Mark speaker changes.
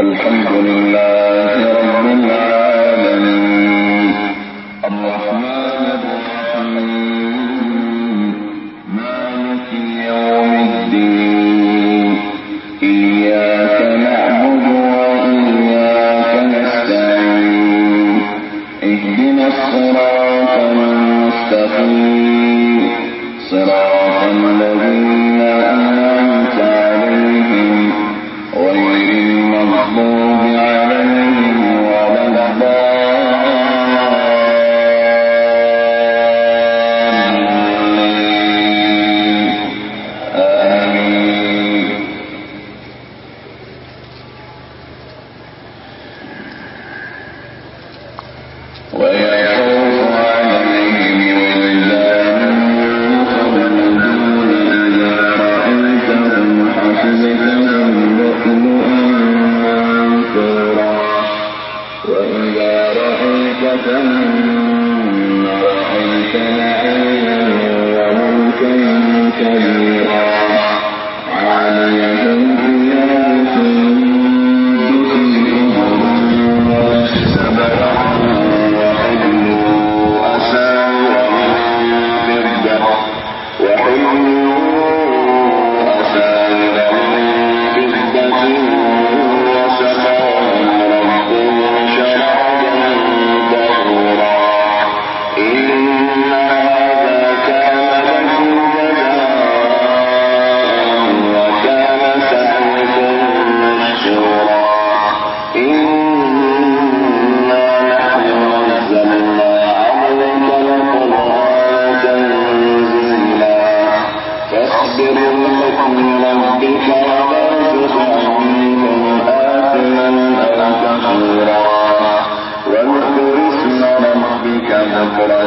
Speaker 1: الحمد لله رب العالمين. الرحمن الرحيم. مالك يوم الدين. إياك نعبد وإياك نستعين. اهدنا الصراط المستقيم. صراط الذين أنعمت منثورا